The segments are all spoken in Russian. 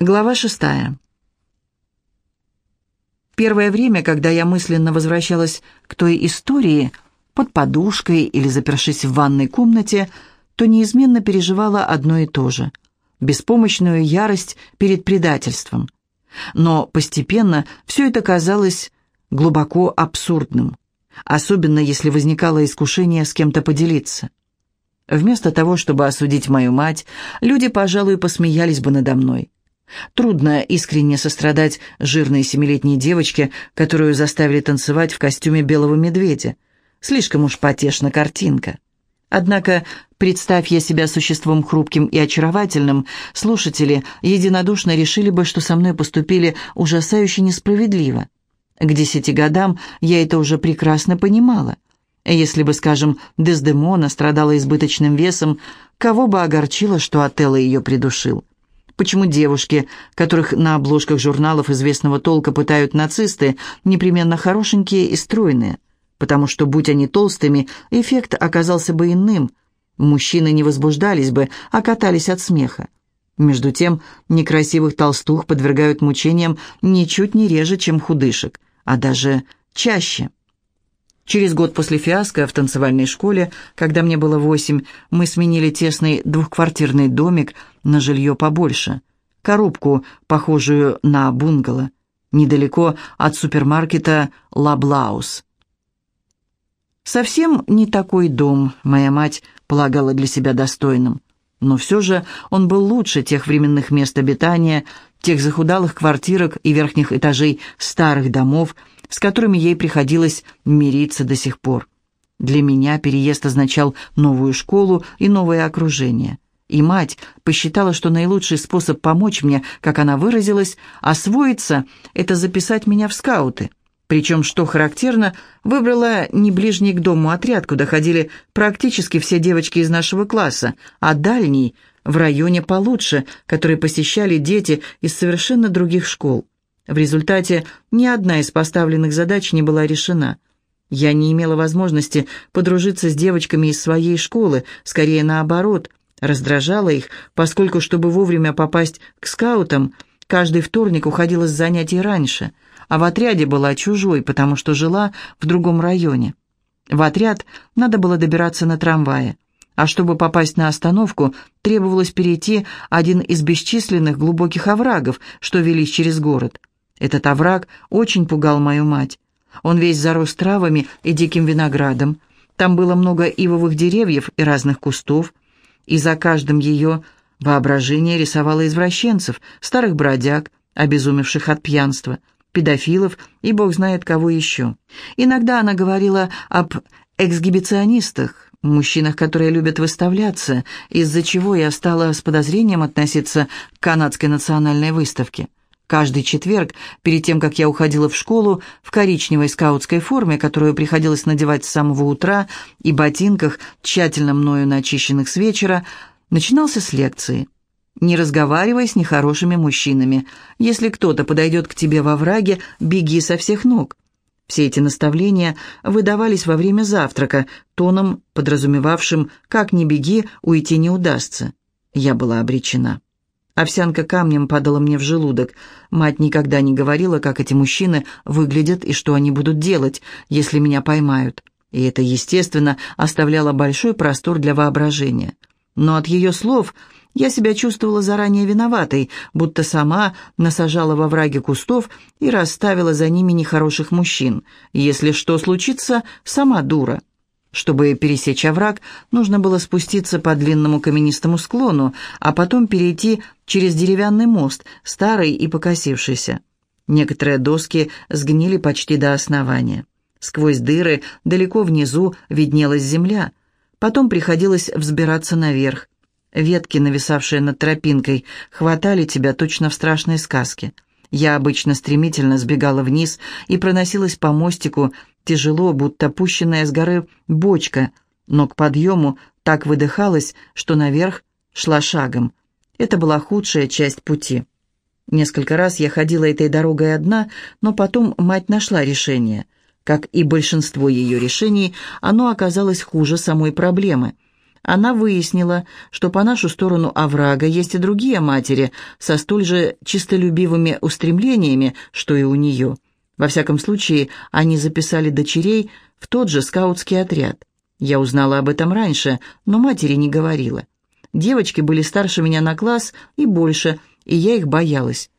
Глава шестая. Первое время, когда я мысленно возвращалась к той истории, под подушкой или запершись в ванной комнате, то неизменно переживала одно и то же – беспомощную ярость перед предательством. Но постепенно все это казалось глубоко абсурдным, особенно если возникало искушение с кем-то поделиться. Вместо того, чтобы осудить мою мать, люди, пожалуй, посмеялись бы надо мной. Трудно искренне сострадать жирной семилетней девочке, которую заставили танцевать в костюме белого медведя. Слишком уж потешна картинка. Однако, представь я себя существом хрупким и очаровательным, слушатели единодушно решили бы, что со мной поступили ужасающе несправедливо. К десяти годам я это уже прекрасно понимала. Если бы, скажем, Дездемона страдала избыточным весом, кого бы огорчило, что Отелло ее придушил? Почему девушки, которых на обложках журналов известного толка пытают нацисты, непременно хорошенькие и стройные? Потому что, будь они толстыми, эффект оказался бы иным. Мужчины не возбуждались бы, а катались от смеха. Между тем, некрасивых толстух подвергают мучениям ничуть не реже, чем худышек, а даже чаще. Через год после фиаско в танцевальной школе, когда мне было восемь, мы сменили тесный двухквартирный домик на жилье побольше. Коробку, похожую на бунгало, недалеко от супермаркета «Loblaws». Совсем не такой дом моя мать полагала для себя достойным. Но все же он был лучше тех временных мест обитания, тех захудалых квартирок и верхних этажей старых домов, с которыми ей приходилось мириться до сих пор. Для меня переезд означал новую школу и новое окружение. И мать посчитала, что наилучший способ помочь мне, как она выразилась, освоиться – это записать меня в скауты. Причем, что характерно, выбрала не ближний к дому отряд, куда ходили практически все девочки из нашего класса, а дальний – в районе получше, который посещали дети из совершенно других школ. В результате ни одна из поставленных задач не была решена. Я не имела возможности подружиться с девочками из своей школы, скорее наоборот, раздражала их, поскольку, чтобы вовремя попасть к скаутам, каждый вторник уходила с занятий раньше, а в отряде была чужой, потому что жила в другом районе. В отряд надо было добираться на трамвае а чтобы попасть на остановку, требовалось перейти один из бесчисленных глубоких оврагов, что велись через город. Этот овраг очень пугал мою мать. Он весь зарос травами и диким виноградом. Там было много ивовых деревьев и разных кустов, и за каждым ее воображение рисовало извращенцев, старых бродяг, обезумевших от пьянства, педофилов и бог знает кого еще. Иногда она говорила об эксгибиционистах, мужчинах, которые любят выставляться, из-за чего я стала с подозрением относиться к канадской национальной выставке. Каждый четверг, перед тем, как я уходила в школу, в коричневой скаутской форме, которую приходилось надевать с самого утра, и ботинках, тщательно мною начищенных с вечера, начинался с лекции. «Не разговаривай с нехорошими мужчинами. Если кто-то подойдет к тебе во враге, беги со всех ног». Все эти наставления выдавались во время завтрака, тоном, подразумевавшим «как ни беги, уйти не удастся». Я была обречена. Овсянка камнем падала мне в желудок. Мать никогда не говорила, как эти мужчины выглядят и что они будут делать, если меня поймают. И это, естественно, оставляло большой простор для воображения. Но от ее слов я себя чувствовала заранее виноватой, будто сама насажала во враге кустов и расставила за ними нехороших мужчин. Если что случится, сама дура. Чтобы пересечь овраг, нужно было спуститься по длинному каменистому склону, а потом перейти через деревянный мост, старый и покосившийся. Некоторые доски сгнили почти до основания. Сквозь дыры далеко внизу виднелась земля. Потом приходилось взбираться наверх. Ветки, нависавшие над тропинкой, хватали тебя точно в страшной сказке. Я обычно стремительно сбегала вниз и проносилась по мостику, тяжело, будто пущенная с горы бочка, но к подъему так выдыхалась, что наверх шла шагом. Это была худшая часть пути. Несколько раз я ходила этой дорогой одна, но потом мать нашла решение. Как и большинство ее решений, оно оказалось хуже самой проблемы. Она выяснила, что по нашу сторону оврага есть и другие матери со столь же чистолюбивыми устремлениями, что и у нее. Во всяком случае, они записали дочерей в тот же скаутский отряд. Я узнала об этом раньше, но матери не говорила. Девочки были старше меня на класс и больше, и я их боялась.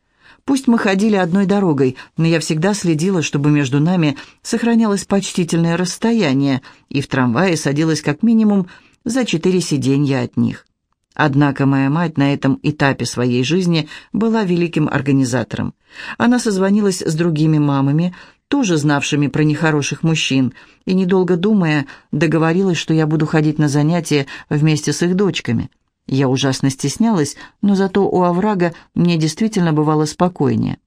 Пусть мы ходили одной дорогой, но я всегда следила, чтобы между нами сохранялось почтительное расстояние, и в трамвае садилась как минимум за четыре сиденья от них. Однако моя мать на этом этапе своей жизни была великим организатором. Она созвонилась с другими мамами, тоже знавшими про нехороших мужчин, и, недолго думая, договорилась, что я буду ходить на занятия вместе с их дочками. Я ужасно стеснялась, но зато у оврага мне действительно бывало спокойнее.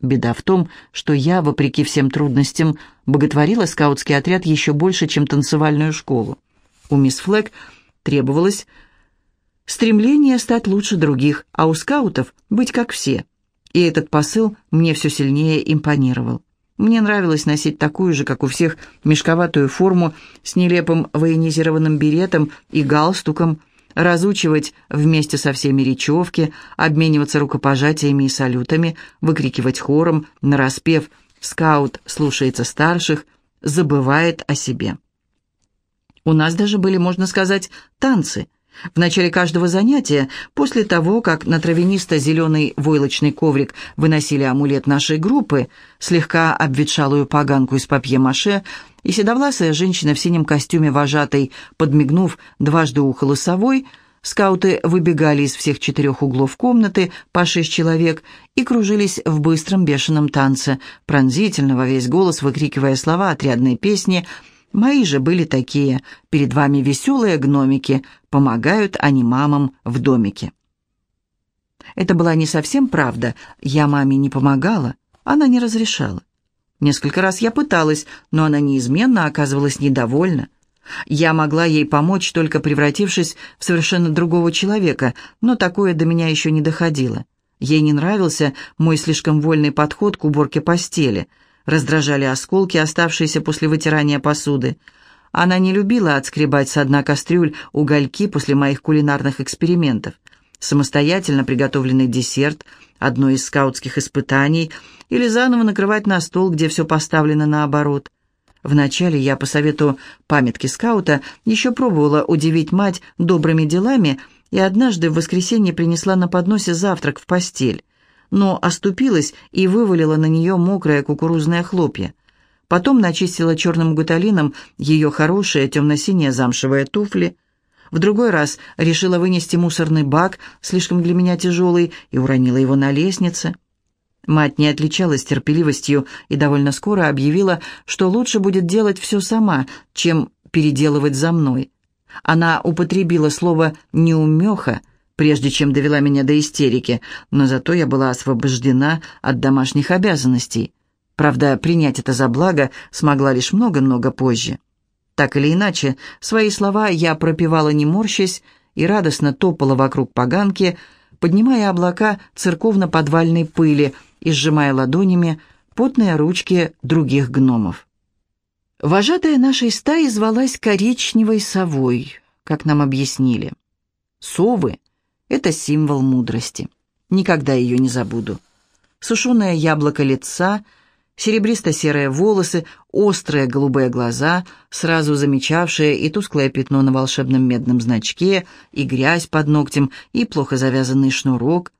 Беда в том, что я, вопреки всем трудностям, боготворила скаутский отряд еще больше, чем танцевальную школу. У мисс Флэг требовалось стремление стать лучше других, а у скаутов быть как все. И этот посыл мне все сильнее импонировал. Мне нравилось носить такую же, как у всех, мешковатую форму с нелепым военизированным беретом и галстуком, разучивать вместе со всеми речевки, обмениваться рукопожатиями и салютами, выкрикивать хором, нараспев «Скаут слушается старших, забывает о себе». У нас даже были, можно сказать, танцы – в начале каждого занятия, после того, как на травянисто-зеленый войлочный коврик выносили амулет нашей группы, слегка обветшалую поганку из папье-маше, и седовласая женщина в синем костюме вожатой, подмигнув дважды ухо совой, скауты выбегали из всех четырех углов комнаты по шесть человек и кружились в быстром бешеном танце, пронзительно во весь голос выкрикивая слова отрядной песни – Мои же были такие. Перед вами веселые гномики. Помогают они мамам в домике. Это была не совсем правда. Я маме не помогала. Она не разрешала. Несколько раз я пыталась, но она неизменно оказывалась недовольна. Я могла ей помочь, только превратившись в совершенно другого человека, но такое до меня еще не доходило. Ей не нравился мой слишком вольный подход к уборке постели – раздражали осколки, оставшиеся после вытирания посуды. Она не любила отскребать со дна кастрюль угольки после моих кулинарных экспериментов. Самостоятельно приготовленный десерт, одно из скаутских испытаний, или заново накрывать на стол, где все поставлено наоборот. Вначале я, по совету памятки скаута, еще пробовала удивить мать добрыми делами и однажды в воскресенье принесла на подносе завтрак в постель но оступилась и вывалила на нее мокрое кукурузное хлопья. Потом начистила черным гуталином ее хорошие темно-синие замшевые туфли. В другой раз решила вынести мусорный бак, слишком для меня тяжелый, и уронила его на лестнице. Мать не отличалась терпеливостью и довольно скоро объявила, что лучше будет делать все сама, чем переделывать за мной. Она употребила слово «неумеха», прежде чем довела меня до истерики, но зато я была освобождена от домашних обязанностей. Правда, принять это за благо смогла лишь много-много позже. Так или иначе, свои слова я пропевала не морщась и радостно топала вокруг поганки, поднимая облака церковно-подвальной пыли и сжимая ладонями потные ручки других гномов. Вожатая нашей стаи звалась коричневой совой, как нам объяснили. Совы это символ мудрости. Никогда ее не забуду. Сушеное яблоко лица, серебристо-серые волосы, острые голубые глаза, сразу замечавшие и тусклое пятно на волшебном медном значке, и грязь под ногтем, и плохо завязанный шнурок.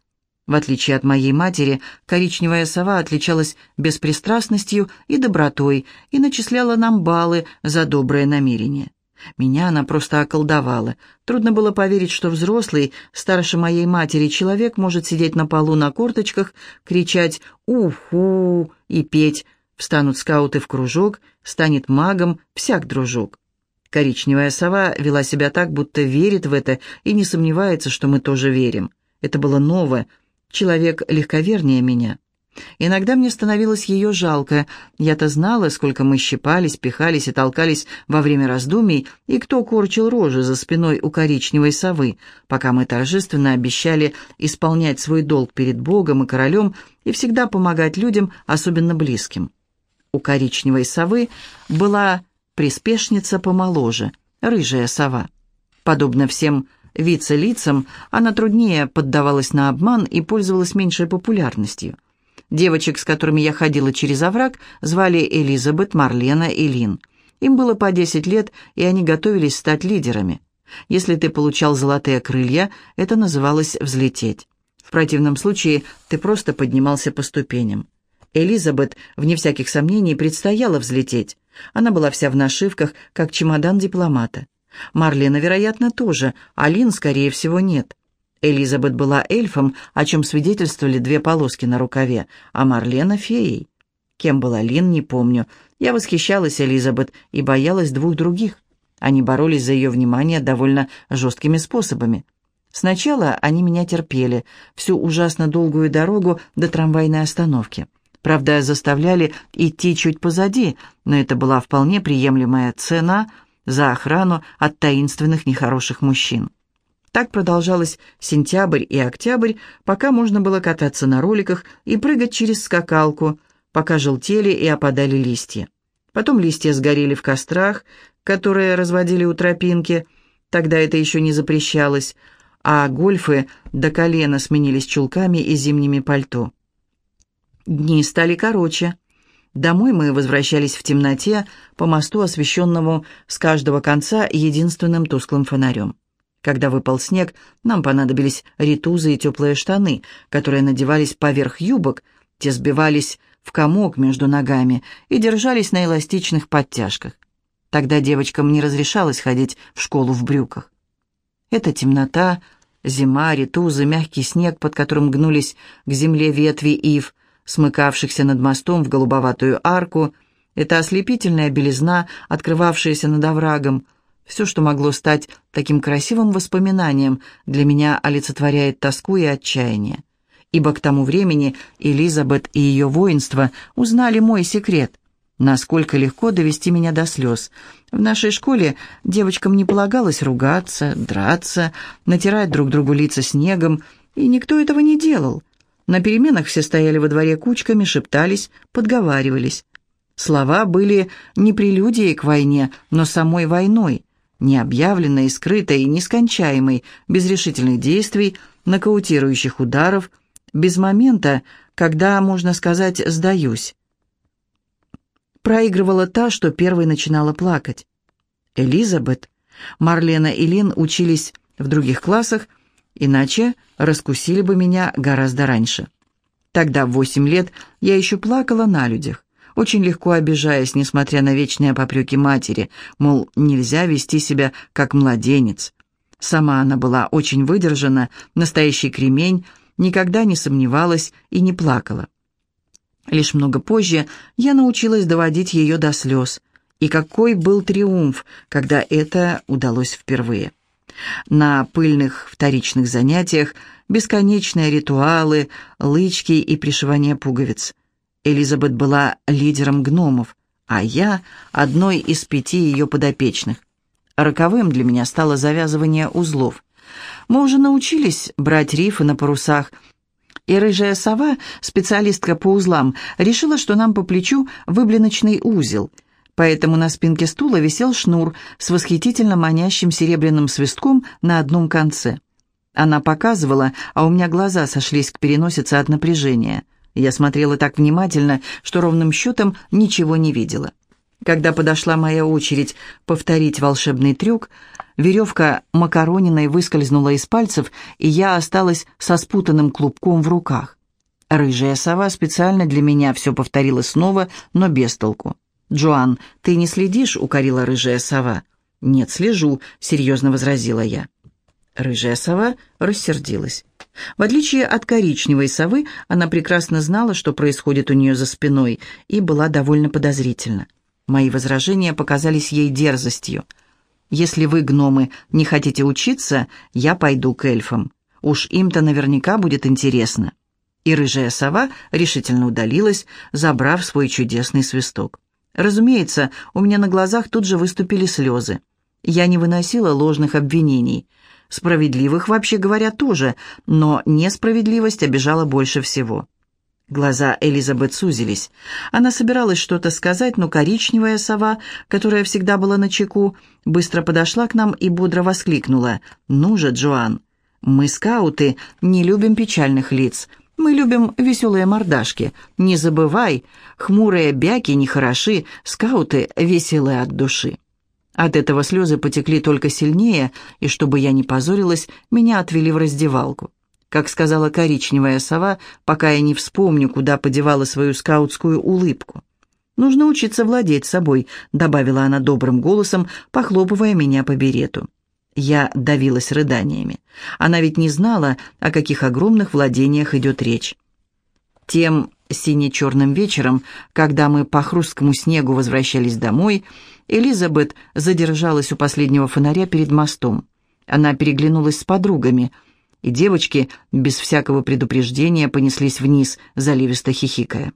В отличие от моей матери, коричневая сова отличалась беспристрастностью и добротой и начисляла нам баллы за доброе намерение. Меня она просто околдовала. Трудно было поверить, что взрослый, старше моей матери человек может сидеть на полу на корточках, кричать «Уху!» и петь. Встанут скауты в кружок, станет магом всяк дружок. Коричневая сова вела себя так, будто верит в это и не сомневается, что мы тоже верим. Это было новое. Человек легковернее меня. Иногда мне становилось ее жалко. Я-то знала, сколько мы щипались, пихались и толкались во время раздумий, и кто корчил рожи за спиной у коричневой совы, пока мы торжественно обещали исполнять свой долг перед Богом и королем и всегда помогать людям, особенно близким. У коричневой совы была приспешница помоложе, рыжая сова. Подобно всем вице-лицам, она труднее поддавалась на обман и пользовалась меньшей популярностью. Девочек, с которыми я ходила через овраг, звали Элизабет, Марлена и Лин. Им было по 10 лет, и они готовились стать лидерами. Если ты получал золотые крылья, это называлось «взлететь». В противном случае ты просто поднимался по ступеням. Элизабет, вне всяких сомнений, предстояло взлететь. Она была вся в нашивках, как чемодан дипломата. Марлена, вероятно, тоже, а Лин, скорее всего, нет. Элизабет была эльфом, о чем свидетельствовали две полоски на рукаве, а Марлена — феей. Кем была Лин, не помню. Я восхищалась Элизабет и боялась двух других. Они боролись за ее внимание довольно жесткими способами. Сначала они меня терпели, всю ужасно долгую дорогу до трамвайной остановки. Правда, заставляли идти чуть позади, но это была вполне приемлемая цена за охрану от таинственных нехороших мужчин. Так продолжалось сентябрь и октябрь, пока можно было кататься на роликах и прыгать через скакалку, пока желтели и опадали листья. Потом листья сгорели в кострах, которые разводили у тропинки, тогда это еще не запрещалось, а гольфы до колена сменились чулками и зимними пальто. Дни стали короче. Домой мы возвращались в темноте по мосту, освещенному с каждого конца единственным тусклым фонарем. Когда выпал снег, нам понадобились ритузы и теплые штаны, которые надевались поверх юбок, те сбивались в комок между ногами и держались на эластичных подтяжках. Тогда девочкам не разрешалось ходить в школу в брюках. Эта темнота, зима, ритузы, мягкий снег, под которым гнулись к земле ветви ив, смыкавшихся над мостом в голубоватую арку, эта ослепительная белизна, открывавшаяся над оврагом, все, что могло стать таким красивым воспоминанием, для меня олицетворяет тоску и отчаяние. Ибо к тому времени Элизабет и ее воинство узнали мой секрет. Насколько легко довести меня до слез. В нашей школе девочкам не полагалось ругаться, драться, натирать друг другу лица снегом, и никто этого не делал. На переменах все стояли во дворе кучками, шептались, подговаривались. Слова были не прелюдией к войне, но самой войной, необъявленной, скрытой и нескончаемой, без решительных действий, нокаутирующих ударов, без момента, когда, можно сказать, «сдаюсь». Проигрывала та, что первой начинала плакать. Элизабет, Марлена и Лин учились в других классах, иначе раскусили бы меня гораздо раньше. Тогда, в восемь лет, я еще плакала на людях, очень легко обижаясь, несмотря на вечные попреки матери, мол, нельзя вести себя как младенец. Сама она была очень выдержана, настоящий кремень, никогда не сомневалась и не плакала. Лишь много позже я научилась доводить ее до слез. И какой был триумф, когда это удалось впервые. На пыльных вторичных занятиях бесконечные ритуалы, лычки и пришивание пуговиц. Элизабет была лидером гномов, а я — одной из пяти ее подопечных. Роковым для меня стало завязывание узлов. Мы уже научились брать рифы на парусах, и рыжая сова, специалистка по узлам, решила, что нам по плечу выблиночный узел — поэтому на спинке стула висел шнур с восхитительно манящим серебряным свистком на одном конце. Она показывала, а у меня глаза сошлись к переносице от напряжения. Я смотрела так внимательно, что ровным счетом ничего не видела. Когда подошла моя очередь повторить волшебный трюк, веревка макарониной выскользнула из пальцев, и я осталась со спутанным клубком в руках. Рыжая сова специально для меня все повторила снова, но без толку. «Джоан, ты не следишь?» — укорила рыжая сова. «Нет, слежу», — серьезно возразила я. Рыжая сова рассердилась. В отличие от коричневой совы, она прекрасно знала, что происходит у нее за спиной, и была довольно подозрительна. Мои возражения показались ей дерзостью. «Если вы, гномы, не хотите учиться, я пойду к эльфам. Уж им-то наверняка будет интересно». И рыжая сова решительно удалилась, забрав свой чудесный свисток. Разумеется, у меня на глазах тут же выступили слезы. Я не выносила ложных обвинений. Справедливых, вообще говоря, тоже, но несправедливость обижала больше всего. Глаза Элизабет сузились. Она собиралась что-то сказать, но коричневая сова, которая всегда была на чеку, быстро подошла к нам и бодро воскликнула. «Ну же, Джоан, мы, скауты, не любим печальных лиц. Мы любим веселые мордашки. Не забывай, хмурые бяки нехороши, скауты веселые от души». От этого слезы потекли только сильнее, и чтобы я не позорилась, меня отвели в раздевалку. Как сказала коричневая сова, пока я не вспомню, куда подевала свою скаутскую улыбку. «Нужно учиться владеть собой», — добавила она добрым голосом, похлопывая меня по берету. Я давилась рыданиями. Она ведь не знала, о каких огромных владениях идет речь. Тем сине-черным вечером, когда мы по хрусткому снегу возвращались домой, Элизабет задержалась у последнего фонаря перед мостом. Она переглянулась с подругами — и девочки без всякого предупреждения понеслись вниз, заливисто хихикая.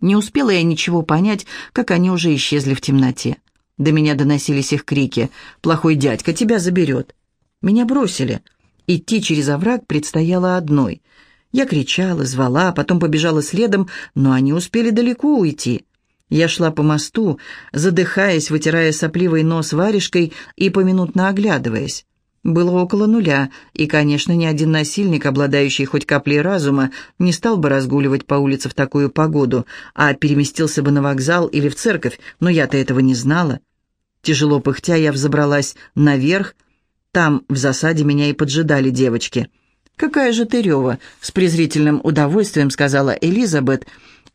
Не успела я ничего понять, как они уже исчезли в темноте. До меня доносились их крики «Плохой дядька тебя заберет!» Меня бросили. Идти через овраг предстояло одной. Я кричала, звала, потом побежала следом, но они успели далеко уйти. Я шла по мосту, задыхаясь, вытирая сопливый нос варежкой и поминутно оглядываясь. Было около нуля, и, конечно, ни один насильник, обладающий хоть каплей разума, не стал бы разгуливать по улице в такую погоду, а переместился бы на вокзал или в церковь, но я-то этого не знала. Тяжело пыхтя, я взобралась наверх. Там, в засаде, меня и поджидали девочки. «Какая же ты рева!» — с презрительным удовольствием сказала Элизабет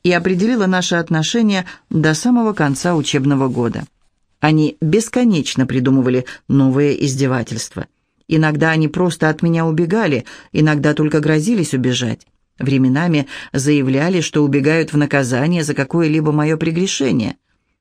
и определила наши отношения до самого конца учебного года. Они бесконечно придумывали новые издевательства — Иногда они просто от меня убегали, иногда только грозились убежать. Временами заявляли, что убегают в наказание за какое-либо мое прегрешение.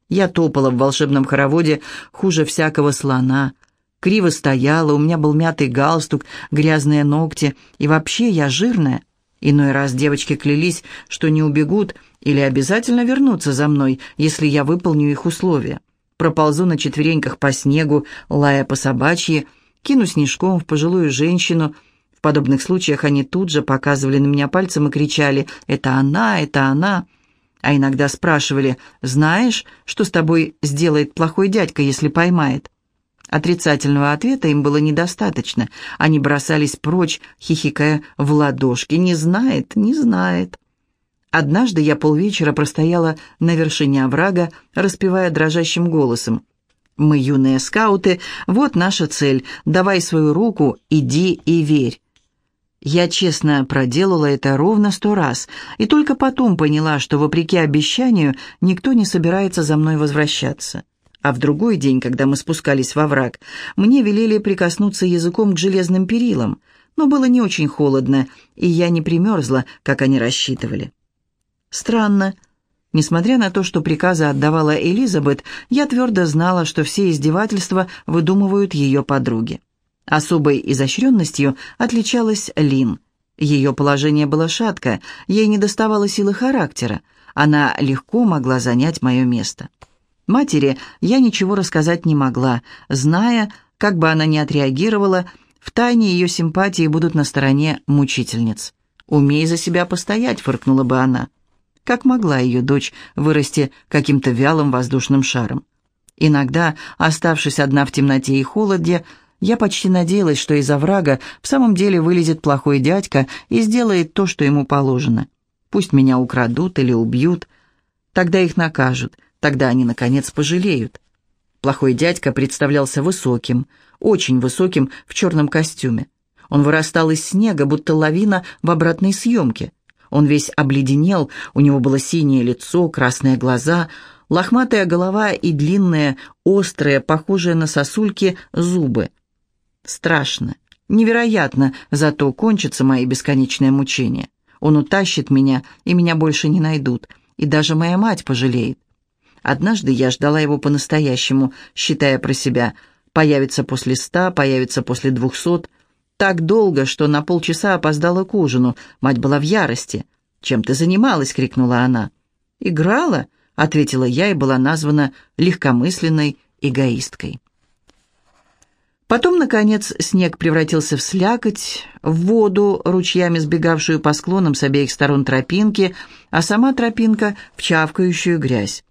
Я топала в волшебном хороводе хуже всякого слона. Криво стояла, у меня был мятый галстук, грязные ногти, и вообще я жирная. Иной раз девочки клялись, что не убегут или обязательно вернутся за мной, если я выполню их условия. Проползу на четвереньках по снегу, лая по собачьи, кину снежком в пожилую женщину. В подобных случаях они тут же показывали на меня пальцем и кричали «Это она, это она!» А иногда спрашивали «Знаешь, что с тобой сделает плохой дядька, если поймает?» Отрицательного ответа им было недостаточно. Они бросались прочь, хихикая в ладошки. «Не знает, не знает». Однажды я полвечера простояла на вершине оврага, распевая дрожащим голосом. Мы юные скауты, вот наша цель. Давай свою руку, иди и верь. Я честно проделала это ровно сто раз, и только потом поняла, что, вопреки обещанию, никто не собирается за мной возвращаться. А в другой день, когда мы спускались во враг, мне велели прикоснуться языком к железным перилам, но было не очень холодно, и я не примерзла, как они рассчитывали. Странно, Несмотря на то, что приказы отдавала Элизабет, я твердо знала, что все издевательства выдумывают ее подруги. Особой изощренностью отличалась Лин. Ее положение было шаткое, ей не доставало силы характера, она легко могла занять мое место. Матери я ничего рассказать не могла, зная, как бы она ни отреагировала, в тайне ее симпатии будут на стороне мучительниц. «Умей за себя постоять», — фыркнула бы она. Как могла ее дочь вырасти каким-то вялым воздушным шаром? Иногда, оставшись одна в темноте и холоде, я почти надеялась, что из оврага в самом деле вылезет плохой дядька и сделает то, что ему положено. Пусть меня украдут или убьют. Тогда их накажут, тогда они, наконец, пожалеют. Плохой дядька представлялся высоким, очень высоким в черном костюме. Он вырастал из снега, будто лавина в обратной съемке. Он весь обледенел, у него было синее лицо, красные глаза, лохматая голова и длинные, острые, похожие на сосульки, зубы. Страшно, невероятно, зато кончатся мои бесконечные мучения. Он утащит меня, и меня больше не найдут, и даже моя мать пожалеет. Однажды я ждала его по-настоящему, считая про себя. Появится после ста, появится после двухсот так долго, что на полчаса опоздала к ужину. Мать была в ярости. «Чем ты занималась?» — крикнула она. «Играла?» — ответила я и была названа легкомысленной эгоисткой. Потом, наконец, снег превратился в слякоть, в воду, ручьями сбегавшую по склонам с обеих сторон тропинки, а сама тропинка — в чавкающую грязь.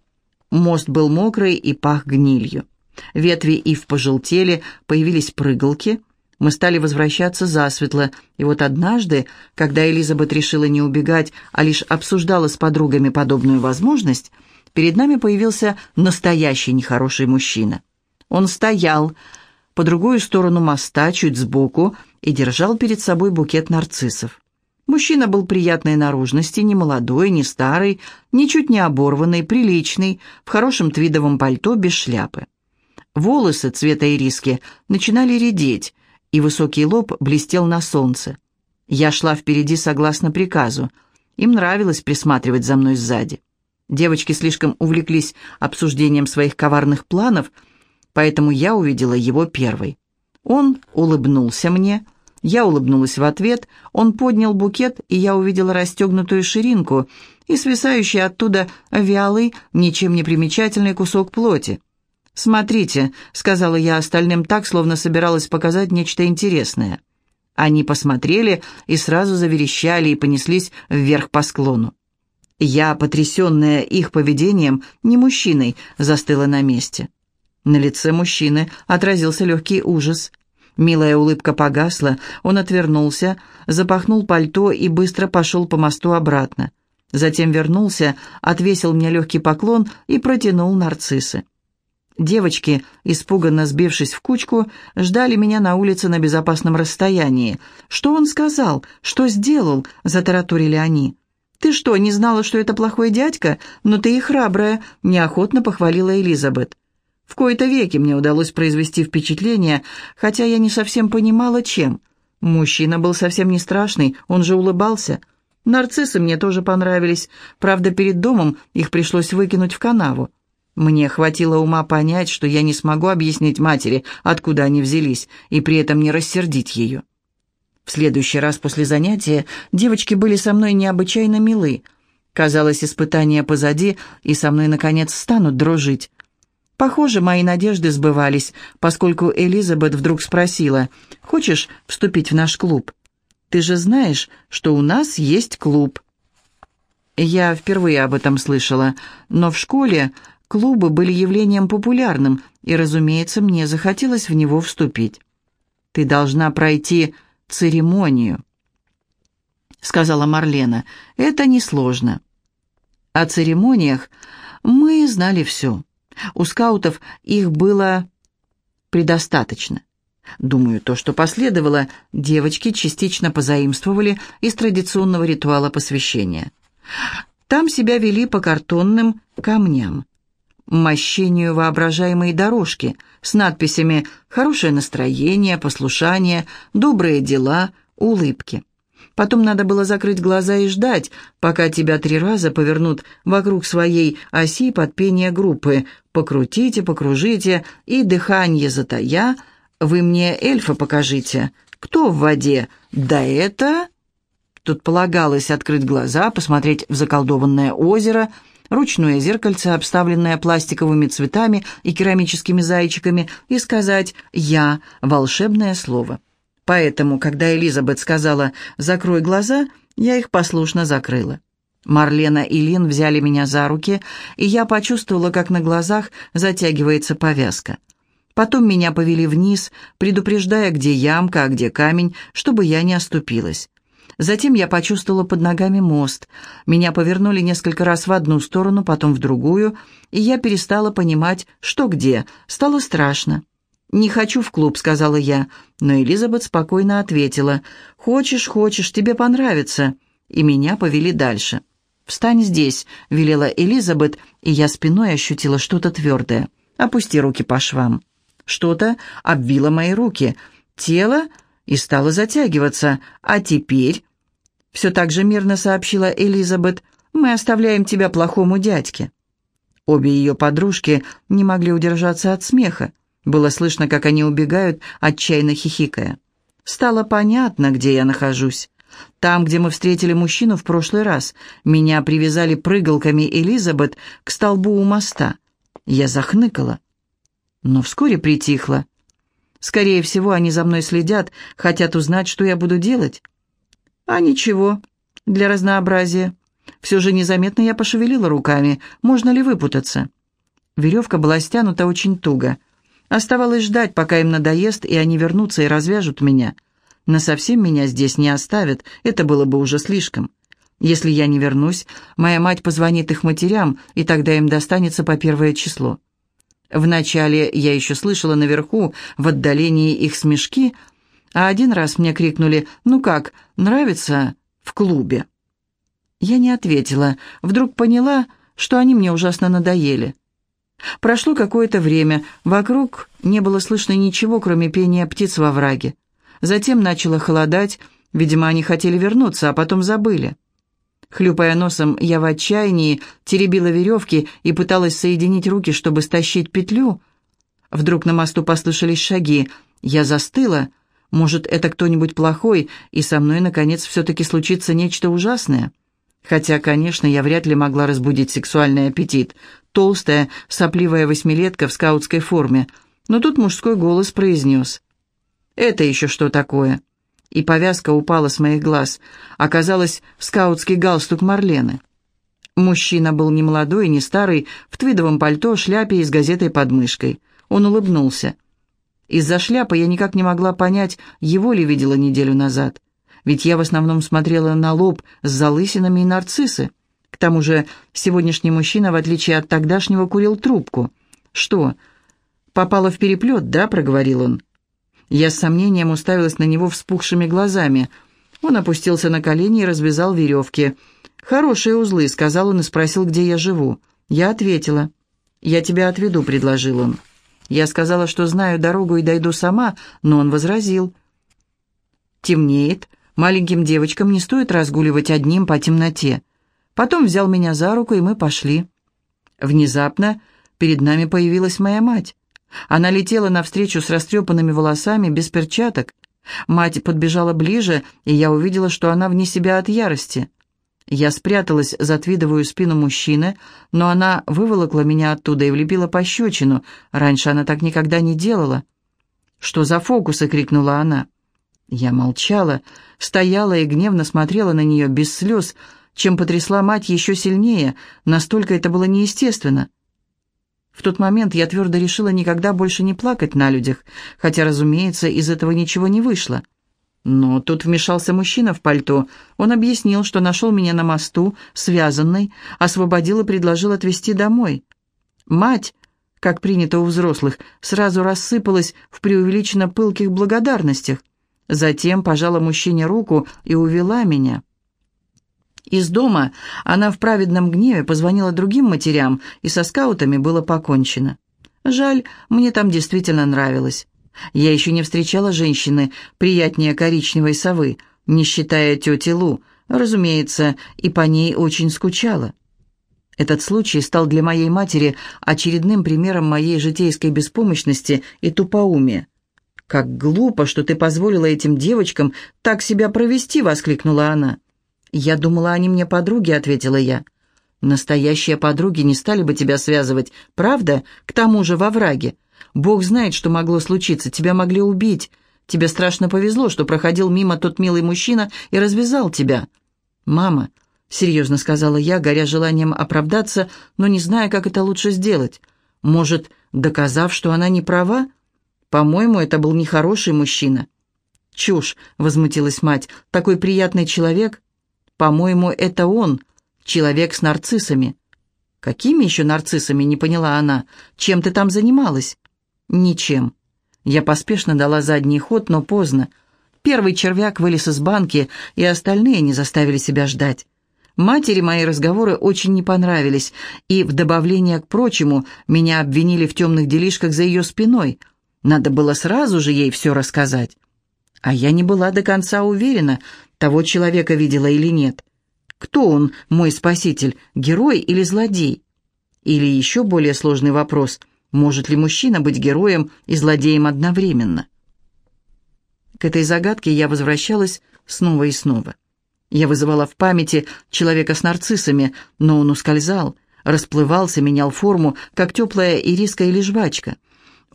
Мост был мокрый и пах гнилью. Ветви ив пожелтели, появились прыгалки. Мы стали возвращаться засветло, и вот однажды, когда Элизабет решила не убегать, а лишь обсуждала с подругами подобную возможность, перед нами появился настоящий нехороший мужчина. Он стоял, по другую сторону моста, чуть сбоку, и держал перед собой букет нарциссов. Мужчина был приятной наружности, не молодой, не старый, ничуть не оборванный, приличный, в хорошем твидовом пальто, без шляпы. Волосы цвета ириски начинали редеть, и высокий лоб блестел на солнце. Я шла впереди согласно приказу. Им нравилось присматривать за мной сзади. Девочки слишком увлеклись обсуждением своих коварных планов – поэтому я увидела его первой. Он улыбнулся мне, я улыбнулась в ответ, он поднял букет, и я увидела расстегнутую ширинку и свисающий оттуда вялый, ничем не примечательный кусок плоти. «Смотрите», — сказала я остальным так, словно собиралась показать нечто интересное. Они посмотрели и сразу заверещали и понеслись вверх по склону. Я, потрясенная их поведением, не мужчиной, застыла на месте. На лице мужчины отразился легкий ужас. Милая улыбка погасла, он отвернулся, запахнул пальто и быстро пошел по мосту обратно. Затем вернулся, отвесил мне легкий поклон и протянул нарциссы. Девочки, испуганно сбившись в кучку, ждали меня на улице на безопасном расстоянии. «Что он сказал? Что сделал?» — затараторили они. «Ты что, не знала, что это плохой дядька? Но ты и храбрая», — неохотно похвалила Элизабет. В кои-то веки мне удалось произвести впечатление, хотя я не совсем понимала, чем. Мужчина был совсем не страшный, он же улыбался. Нарциссы мне тоже понравились, правда, перед домом их пришлось выкинуть в канаву. Мне хватило ума понять, что я не смогу объяснить матери, откуда они взялись, и при этом не рассердить ее. В следующий раз после занятия девочки были со мной необычайно милы. Казалось, испытания позади, и со мной, наконец, станут дружить. Похоже, мои надежды сбывались, поскольку Элизабет вдруг спросила, «Хочешь вступить в наш клуб? Ты же знаешь, что у нас есть клуб». Я впервые об этом слышала, но в школе клубы были явлением популярным, и, разумеется, мне захотелось в него вступить. «Ты должна пройти церемонию», — сказала Марлена. «Это несложно». О церемониях мы знали все. У скаутов их было предостаточно. Думаю, то, что последовало, девочки частично позаимствовали из традиционного ритуала посвящения. Там себя вели по картонным камням, мощению воображаемой дорожки с надписями «Хорошее настроение», «Послушание», «Добрые дела», «Улыбки». Потом надо было закрыть глаза и ждать, пока тебя три раза повернут вокруг своей оси под пение группы. Покрутите, покружите и дыхание затая. Вы мне эльфа покажите. Кто в воде? Да это... Тут полагалось открыть глаза, посмотреть в заколдованное озеро, ручное зеркальце, обставленное пластиковыми цветами и керамическими зайчиками, и сказать «Я» — волшебное слово. Поэтому, когда Элизабет сказала «закрой глаза», я их послушно закрыла. Марлена и Лин взяли меня за руки, и я почувствовала, как на глазах затягивается повязка. Потом меня повели вниз, предупреждая, где ямка, а где камень, чтобы я не оступилась. Затем я почувствовала под ногами мост. Меня повернули несколько раз в одну сторону, потом в другую, и я перестала понимать, что где. Стало страшно. «Не хочу в клуб», — сказала я, но Элизабет спокойно ответила. «Хочешь, хочешь, тебе понравится». И меня повели дальше. «Встань здесь», — велела Элизабет, и я спиной ощутила что-то твердое. «Опусти руки по швам». Что-то обвило мои руки, тело и стало затягиваться. «А теперь...» — все так же мирно сообщила Элизабет. «Мы оставляем тебя плохому дядьке». Обе ее подружки не могли удержаться от смеха. Было слышно, как они убегают, отчаянно хихикая. Стало понятно, где я нахожусь. Там, где мы встретили мужчину в прошлый раз, меня привязали прыгалками Элизабет к столбу у моста. Я захныкала, но вскоре притихла. Скорее всего, они за мной следят, хотят узнать, что я буду делать. А ничего, для разнообразия. Все же незаметно я пошевелила руками. Можно ли выпутаться? Веревка была стянута очень туго. Оставалось ждать, пока им надоест, и они вернутся и развяжут меня. Но совсем меня здесь не оставят, это было бы уже слишком. Если я не вернусь, моя мать позвонит их матерям, и тогда им достанется по первое число. Вначале я еще слышала наверху, в отдалении их смешки, а один раз мне крикнули «Ну как, нравится в клубе?» Я не ответила, вдруг поняла, что они мне ужасно надоели. Прошло какое-то время, вокруг не было слышно ничего, кроме пения птиц во враге. Затем начало холодать, видимо, они хотели вернуться, а потом забыли. Хлюпая носом, я в отчаянии теребила веревки и пыталась соединить руки, чтобы стащить петлю. Вдруг на мосту послышались шаги. Я застыла. Может, это кто-нибудь плохой, и со мной, наконец, все-таки случится нечто ужасное? Хотя, конечно, я вряд ли могла разбудить сексуальный аппетит. Толстая, сопливая восьмилетка в скаутской форме. Но тут мужской голос произнес. «Это еще что такое?» и повязка упала с моих глаз. Оказалось, скаутский галстук Марлены. Мужчина был не молодой, не старый, в твидовом пальто, шляпе и с газетой под мышкой. Он улыбнулся. Из-за шляпы я никак не могла понять, его ли видела неделю назад. Ведь я в основном смотрела на лоб с залысинами и нарциссы. К тому же сегодняшний мужчина, в отличие от тогдашнего, курил трубку. «Что, попало в переплет, да?» — проговорил он. Я с сомнением уставилась на него вспухшими глазами. Он опустился на колени и развязал веревки. «Хорошие узлы», — сказал он и спросил, где я живу. Я ответила. «Я тебя отведу», — предложил он. Я сказала, что знаю дорогу и дойду сама, но он возразил. «Темнеет. Маленьким девочкам не стоит разгуливать одним по темноте». Потом взял меня за руку, и мы пошли. Внезапно перед нами появилась моя мать. Она летела навстречу с растрепанными волосами, без перчаток. Мать подбежала ближе, и я увидела, что она вне себя от ярости. Я спряталась за твидовую спину мужчины, но она выволокла меня оттуда и влепила пощечину. Раньше она так никогда не делала. «Что за фокусы?» — крикнула она. Я молчала, стояла и гневно смотрела на нее без слез, чем потрясла мать еще сильнее, настолько это было неестественно. В тот момент я твердо решила никогда больше не плакать на людях, хотя, разумеется, из этого ничего не вышло. Но тут вмешался мужчина в пальто. Он объяснил, что нашел меня на мосту, связанной, освободил и предложил отвезти домой. Мать, как принято у взрослых, сразу рассыпалась в преувеличенно пылких благодарностях. Затем пожала мужчине руку и увела меня. Из дома она в праведном гневе позвонила другим матерям, и со скаутами было покончено. Жаль, мне там действительно нравилось. Я еще не встречала женщины приятнее коричневой совы, не считая тети Лу, разумеется, и по ней очень скучала. Этот случай стал для моей матери очередным примером моей житейской беспомощности и тупоумия. «Как глупо, что ты позволила этим девочкам так себя провести!» — воскликнула она. «Я думала, они мне подруги», — ответила я. «Настоящие подруги не стали бы тебя связывать, правда? К тому же во враге. Бог знает, что могло случиться, тебя могли убить. Тебе страшно повезло, что проходил мимо тот милый мужчина и развязал тебя». «Мама», — серьезно сказала я, горя желанием оправдаться, но не зная, как это лучше сделать. «Может, доказав, что она не права? По-моему, это был нехороший мужчина». «Чушь», — возмутилась мать, — «такой приятный человек». По-моему, это он, человек с нарциссами». «Какими еще нарциссами?» — не поняла она. «Чем ты там занималась?» «Ничем». Я поспешно дала задний ход, но поздно. Первый червяк вылез из банки, и остальные не заставили себя ждать. Матери мои разговоры очень не понравились, и в добавление к прочему меня обвинили в темных делишках за ее спиной. Надо было сразу же ей все рассказать. А я не была до конца уверена, того человека видела или нет. Кто он, мой спаситель, герой или злодей? Или еще более сложный вопрос, может ли мужчина быть героем и злодеем одновременно? К этой загадке я возвращалась снова и снова. Я вызывала в памяти человека с нарциссами, но он ускользал, расплывался, менял форму, как теплая ириска или жвачка.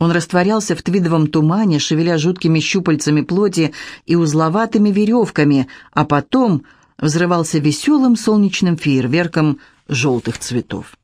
Он растворялся в твидовом тумане, шевеля жуткими щупальцами плоти и узловатыми веревками, а потом взрывался веселым солнечным фейерверком желтых цветов.